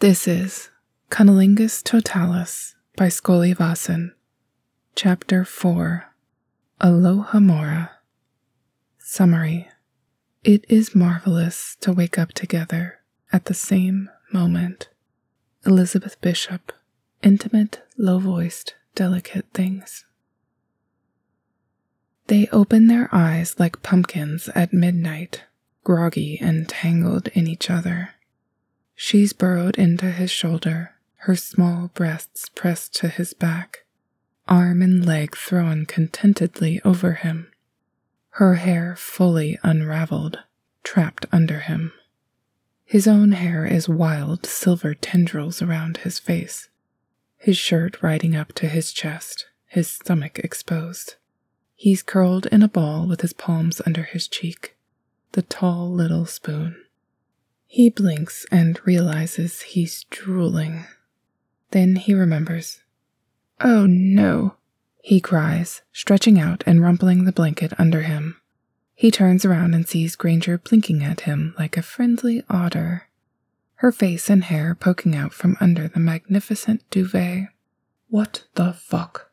This is Cunnilingus Totalis by Vossen, Chapter 4 Alohomora. Summary It is marvelous to wake up together at the same moment. Elizabeth Bishop, intimate, low voiced, delicate things. They open their eyes like pumpkins at midnight, groggy and tangled in each other. She's burrowed into his shoulder, her small breasts pressed to his back, arm and leg thrown contentedly over him, her hair fully unraveled, trapped under him. His own hair is wild silver tendrils around his face, his shirt riding up to his chest, his stomach exposed. He's curled in a ball with his palms under his cheek, the tall little spoon. He blinks and realizes he's drooling. Then he remembers. Oh no, he cries, stretching out and rumpling the blanket under him. He turns around and sees Granger blinking at him like a friendly otter, her face and hair poking out from under the magnificent duvet. What the fuck?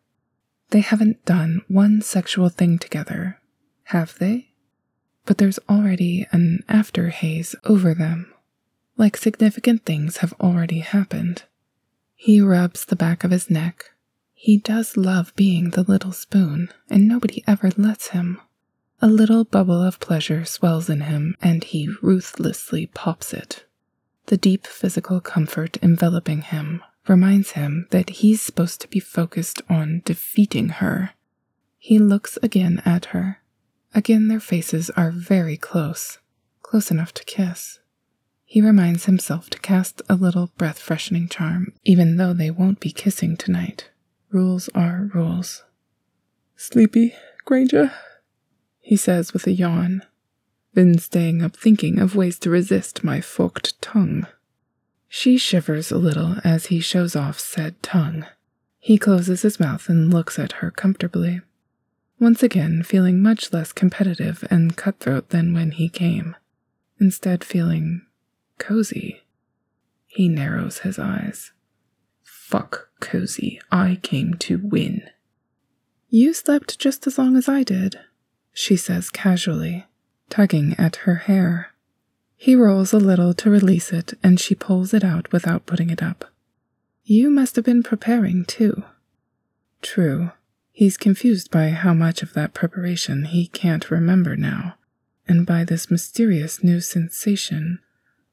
They haven't done one sexual thing together, have they? but there's already an after haze over them, like significant things have already happened. He rubs the back of his neck. He does love being the little spoon, and nobody ever lets him. A little bubble of pleasure swells in him, and he ruthlessly pops it. The deep physical comfort enveloping him reminds him that he's supposed to be focused on defeating her. He looks again at her, Again, their faces are very close, close enough to kiss. He reminds himself to cast a little breath freshening charm, even though they won't be kissing tonight. Rules are rules. Sleepy, Granger? He says with a yawn. Been staying up thinking of ways to resist my forked tongue. She shivers a little as he shows off said tongue. He closes his mouth and looks at her comfortably once again feeling much less competitive and cutthroat than when he came, instead, feeling cozy. He narrows his eyes. Fuck cozy, I came to win. You slept just as long as I did, she says casually, tugging at her hair. He rolls a little to release it, and she pulls it out without putting it up. You must have been preparing, too. True, He's confused by how much of that preparation he can't remember now, and by this mysterious new sensation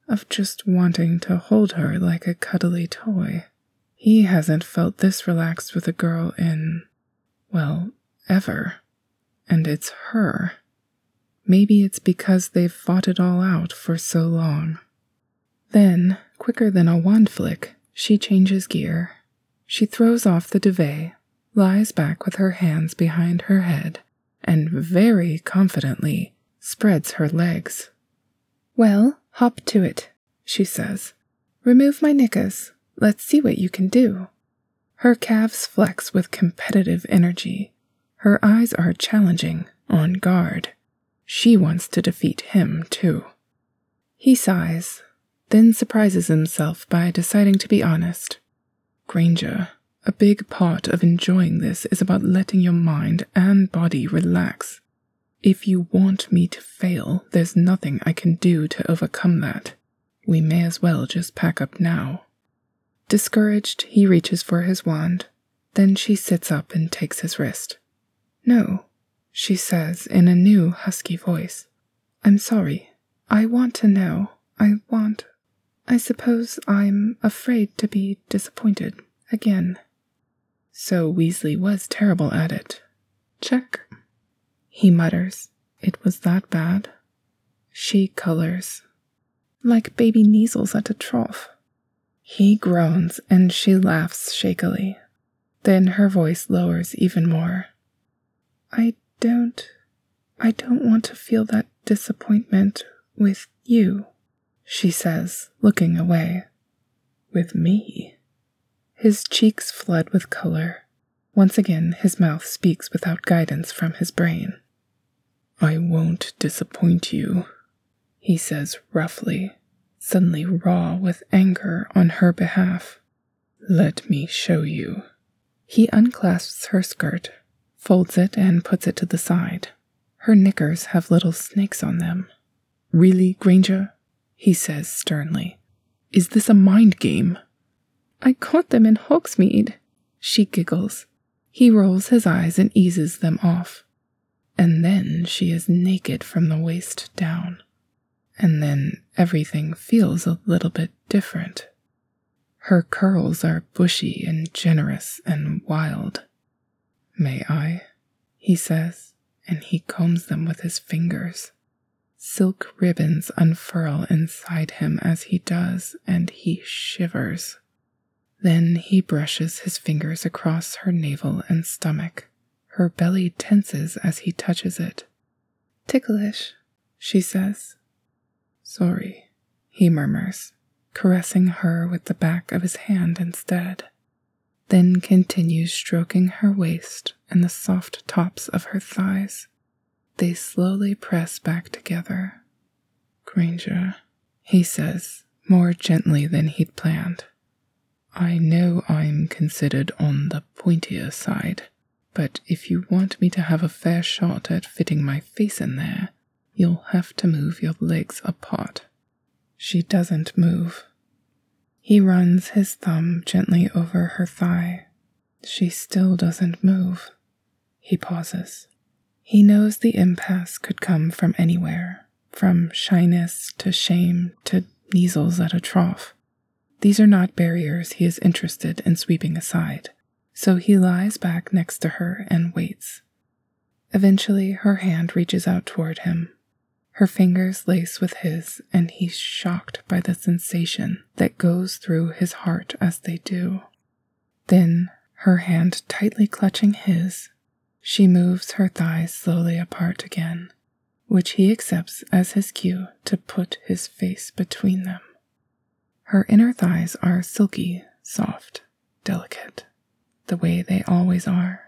of just wanting to hold her like a cuddly toy. He hasn't felt this relaxed with a girl in, well, ever. And it's her. Maybe it's because they've fought it all out for so long. Then, quicker than a wand flick, she changes gear. She throws off the duvet lies back with her hands behind her head and very confidently spreads her legs. Well, hop to it, she says. Remove my knickers. Let's see what you can do. Her calves flex with competitive energy. Her eyes are challenging, on guard. She wants to defeat him, too. He sighs, then surprises himself by deciding to be honest. Granger, a big part of enjoying this is about letting your mind and body relax. If you want me to fail, there's nothing I can do to overcome that. We may as well just pack up now. Discouraged, he reaches for his wand. Then she sits up and takes his wrist. No, she says in a new husky voice. I'm sorry. I want to know. I want. I suppose I'm afraid to be disappointed again. So Weasley was terrible at it. Check. He mutters. It was that bad. She colors. Like baby measles at a trough. He groans and she laughs shakily. Then her voice lowers even more. I don't. I don't want to feel that disappointment with you, she says, looking away. With me? His cheeks flood with color. Once again, his mouth speaks without guidance from his brain. I won't disappoint you, he says roughly, suddenly raw with anger on her behalf. Let me show you. He unclasps her skirt, folds it, and puts it to the side. Her knickers have little snakes on them. Really, Granger? He says sternly. Is this a mind game? I caught them in Hogsmeade. She giggles. He rolls his eyes and eases them off. And then she is naked from the waist down. And then everything feels a little bit different. Her curls are bushy and generous and wild. May I? He says, and he combs them with his fingers. Silk ribbons unfurl inside him as he does, and he shivers. Then he brushes his fingers across her navel and stomach. Her belly tenses as he touches it. Ticklish, she says. Sorry, he murmurs, caressing her with the back of his hand instead, then continues stroking her waist and the soft tops of her thighs. They slowly press back together. Granger, he says, more gently than he'd planned. I know I'm considered on the pointier side, but if you want me to have a fair shot at fitting my face in there, You'll have to move your legs apart. She doesn't move. He runs his thumb gently over her thigh. She still doesn't move. He pauses. He knows the impasse could come from anywhere, from shyness to shame to measles at a trough. These are not barriers he is interested in sweeping aside, so he lies back next to her and waits. Eventually, her hand reaches out toward him, her fingers lace with his, and he's shocked by the sensation that goes through his heart as they do. Then, her hand tightly clutching his, she moves her thighs slowly apart again, which he accepts as his cue to put his face between them. Her inner thighs are silky, soft, delicate, the way they always are.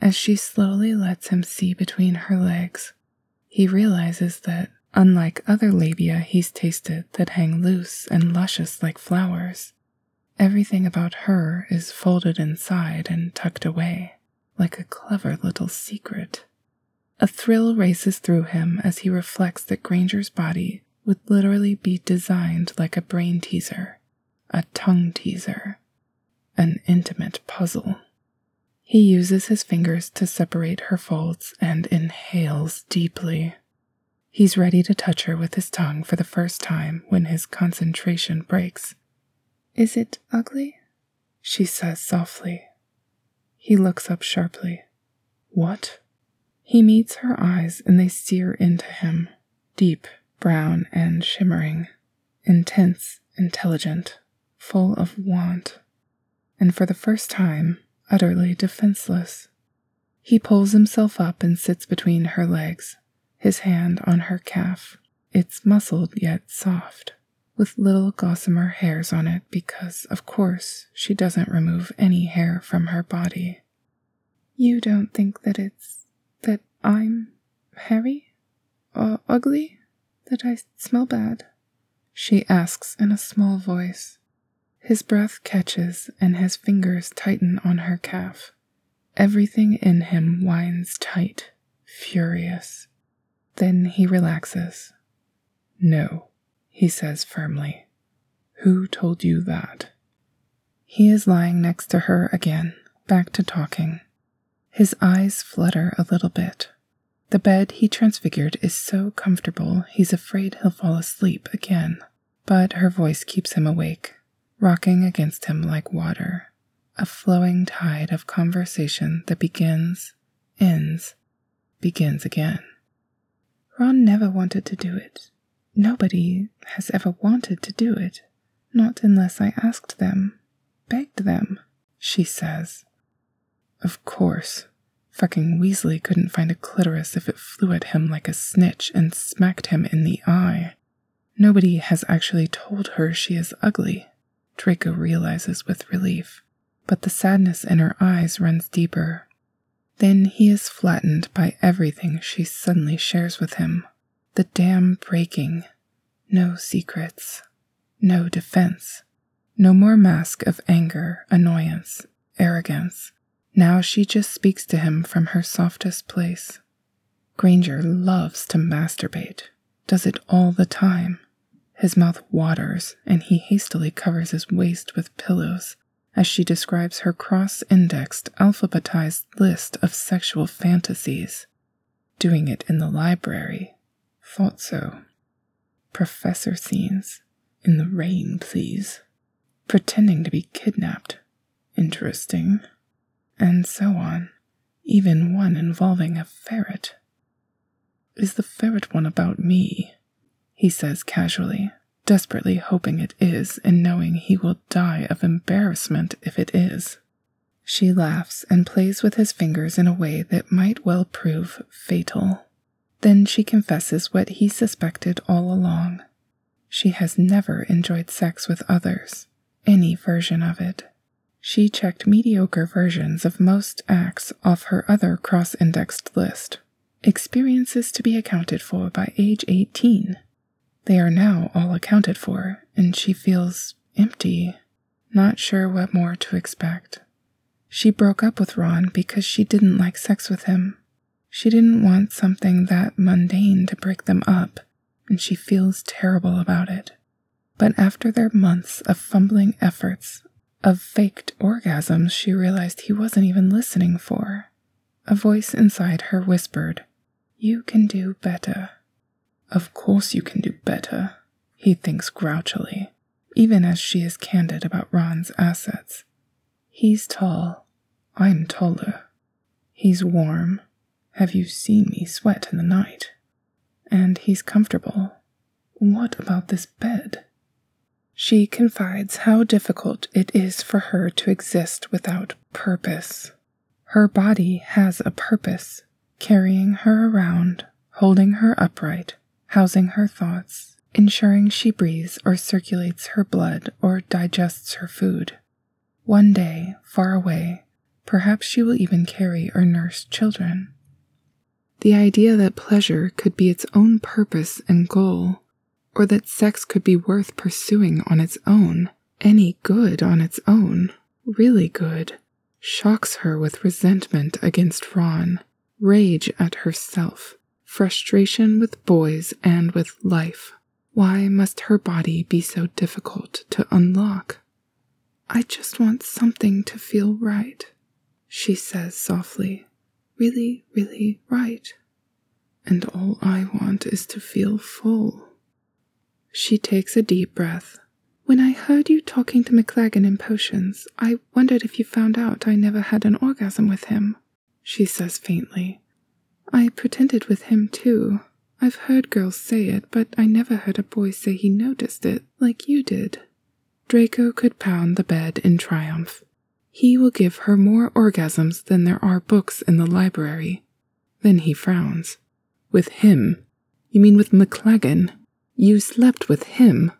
As she slowly lets him see between her legs, he realizes that, unlike other labia he's tasted that hang loose and luscious like flowers, everything about her is folded inside and tucked away, like a clever little secret. A thrill races through him as he reflects that Granger's body would literally be designed like a brain teaser, a tongue teaser, an intimate puzzle. He uses his fingers to separate her folds and inhales deeply. He's ready to touch her with his tongue for the first time when his concentration breaks. Is it ugly? She says softly. He looks up sharply. What? He meets her eyes and they sear into him, deep, brown, and shimmering, intense, intelligent, full of want. And for the first time, utterly defenseless. He pulls himself up and sits between her legs, his hand on her calf. It's muscled yet soft, with little gossamer hairs on it because, of course, she doesn't remove any hair from her body. You don't think that it's. that I'm. hairy? Or ugly? That I smell bad? She asks in a small voice. His breath catches and his fingers tighten on her calf. Everything in him winds tight, furious. Then he relaxes. No, he says firmly. Who told you that? He is lying next to her again, back to talking. His eyes flutter a little bit. The bed he transfigured is so comfortable he's afraid he'll fall asleep again, but her voice keeps him awake rocking against him like water, a flowing tide of conversation that begins, ends, begins again. Ron never wanted to do it. Nobody has ever wanted to do it, not unless I asked them, begged them, she says. Of course, fucking Weasley couldn't find a clitoris if it flew at him like a snitch and smacked him in the eye. Nobody has actually told her she is ugly. Draco realizes with relief, but the sadness in her eyes runs deeper. Then he is flattened by everything she suddenly shares with him the dam breaking. No secrets, no defense. No more mask of anger, annoyance, arrogance. Now she just speaks to him from her softest place. Granger loves to masturbate, does it all the time. His mouth waters, and he hastily covers his waist with pillows as she describes her cross indexed, alphabetized list of sexual fantasies. Doing it in the library. Thought so. Professor scenes. In the rain, please pretending to be kidnapped. Interesting. And so on, even one involving a ferret. Is the ferret one about me? He says casually, desperately hoping it is and knowing he will die of embarrassment if it is. She laughs and plays with his fingers in a way that might well prove fatal. Then she confesses what he suspected all along. She has never enjoyed sex with others any version of it. She checked mediocre versions of most acts off her other cross indexed list. Experiences to be accounted for by age 18. They are now all accounted for, and she feels empty, not sure what more to expect. She broke up with Ron because she didn't like sex with him. She didn't want something that mundane to break them up, and she feels terrible about it. But after their months of fumbling efforts, of faked orgasms she realized he wasn't even listening for, a voice inside her whispered, You can do better. Of course you can do better, he thinks grouchily, even as she is candid about Ron's assets. He's tall. I'm taller. He's warm. Have you seen me sweat in the night? And he's comfortable. What about this bed? She confides how difficult it is for her to exist without purpose. Her body has a purpose, carrying her around, holding her upright, housing her thoughts, ensuring she breathes or circulates her blood or digests her food. One day, far away, perhaps she will even carry or nurse children. The idea that pleasure could be its own purpose and goal or that sex could be worth pursuing on its own, any good on its own, really good, shocks her with resentment against Ron, rage at herself, frustration with boys and with life. Why must her body be so difficult to unlock? I just want something to feel right, she says softly. Really, really right. And all I want is to feel full. She takes a deep breath. When I heard you talking to McLaggen in potions, I wondered if you found out I never had an orgasm with him, she says faintly. I pretended with him too. I've heard girls say it, but I never heard a boy say he noticed it like you did. Draco could pound the bed in triumph. He will give her more orgasms than there are books in the library. Then he frowns. With him? You mean with McLaggen? You slept with him.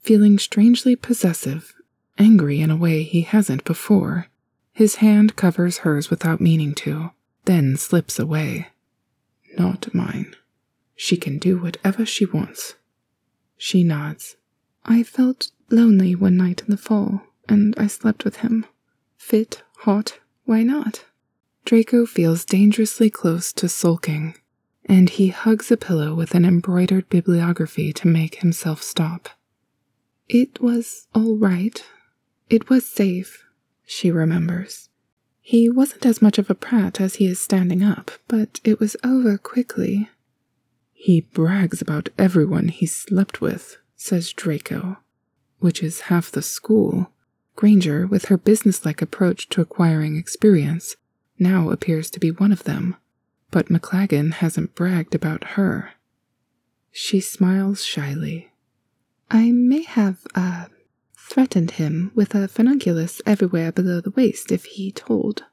Feeling strangely possessive, angry in a way he hasn't before, his hand covers hers without meaning to, then slips away. Not mine. She can do whatever she wants. She nods. I felt lonely one night in the fall, and I slept with him. Fit, hot, why not? Draco feels dangerously close to sulking and he hugs a pillow with an embroidered bibliography to make himself stop. It was all right. It was safe, she remembers. He wasn't as much of a prat as he is standing up, but it was over quickly. He brags about everyone he slept with, says Draco, which is half the school. Granger, with her businesslike approach to acquiring experience, now appears to be one of them but McLaggen hasn't bragged about her. She smiles shyly. I may have, uh, threatened him with a furunculus everywhere below the waist if he told.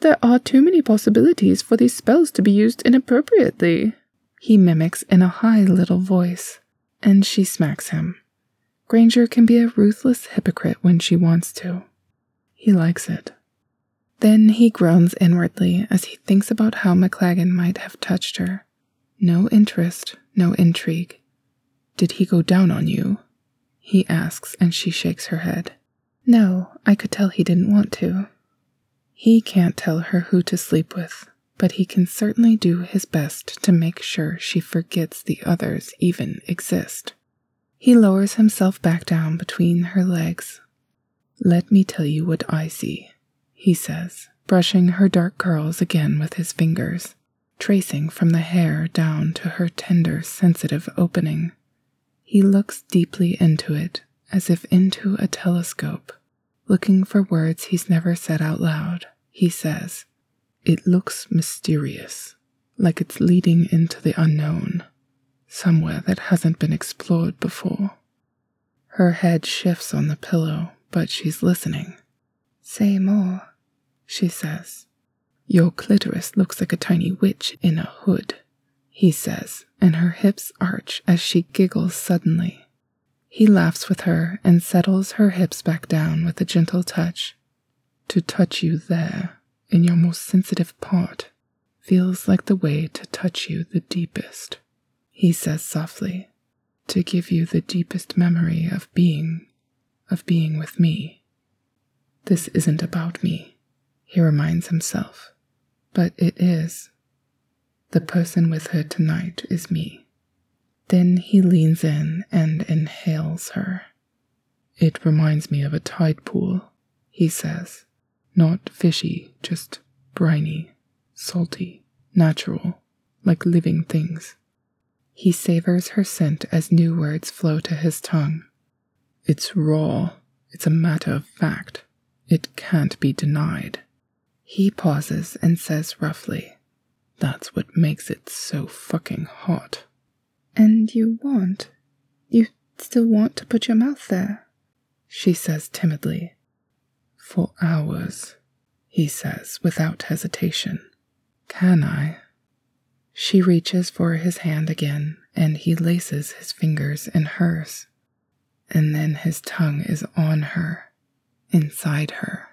There are too many possibilities for these spells to be used inappropriately, he mimics in a high little voice, and she smacks him. Granger can be a ruthless hypocrite when she wants to. He likes it. Then he groans inwardly as he thinks about how McLaggen might have touched her. No interest, no intrigue. Did he go down on you? He asks, and she shakes her head. No, I could tell he didn't want to. He can't tell her who to sleep with, but he can certainly do his best to make sure she forgets the others even exist. He lowers himself back down between her legs. Let me tell you what I see, he says, brushing her dark curls again with his fingers, tracing from the hair down to her tender, sensitive opening. He looks deeply into it, as if into a telescope, looking for words he's never said out loud. He says, It looks mysterious, like it's leading into the unknown, somewhere that hasn't been explored before. Her head shifts on the pillow, but she's listening. Say more, she says. Your clitoris looks like a tiny witch in a hood, he says, and her hips arch as she giggles suddenly. He laughs with her and settles her hips back down with a gentle touch. To touch you there, in your most sensitive part, feels like the way to touch you the deepest, he says softly, to give you the deepest memory of being, of being with me. This isn't about me, he reminds himself, but it is. The person with her tonight is me. Then he leans in and inhales her. It reminds me of a tide pool, he says. Not fishy, just briny, salty, natural, like living things. He savors her scent as new words flow to his tongue. It's raw. It's a matter of fact. It can't be denied. He pauses and says roughly, That's what makes it so fucking hot. And you want? You still want to put your mouth there? She says timidly. For hours, he says without hesitation. Can I? She reaches for his hand again, and he laces his fingers in hers. And then his tongue is on her, inside her.